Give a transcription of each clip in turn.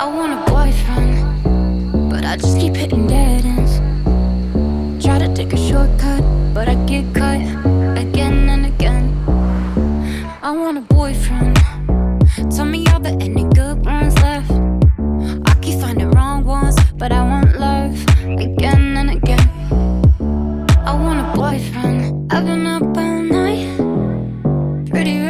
I want a boyfriend, but I just keep hitting dead ends. Try to take a shortcut, but I get cut again and again. I want a boyfriend. Tell me are there any good ones left? I keep finding wrong ones, but I want love again and again. I want a boyfriend. I've been up all night, pretty.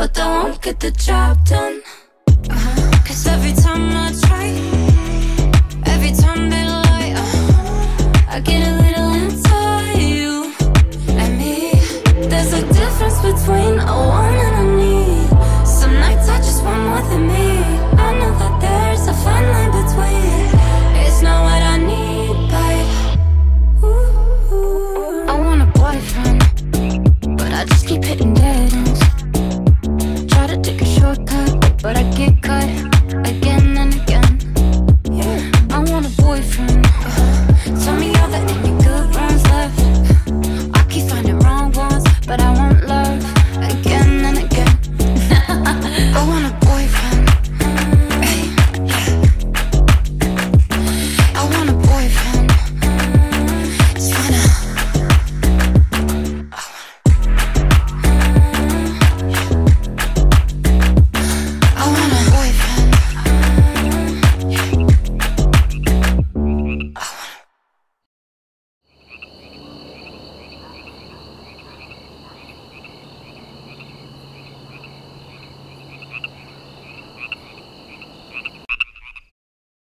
but I won't get the job done. Uh-huh. Cause every time I try, every time they lie uh-huh, I get a little into you. And me There's a difference between a want and a need Some nights I just want more than me. I know that there's a fine line between. It's not what I need, but ooh, ooh. I want a boyfriend.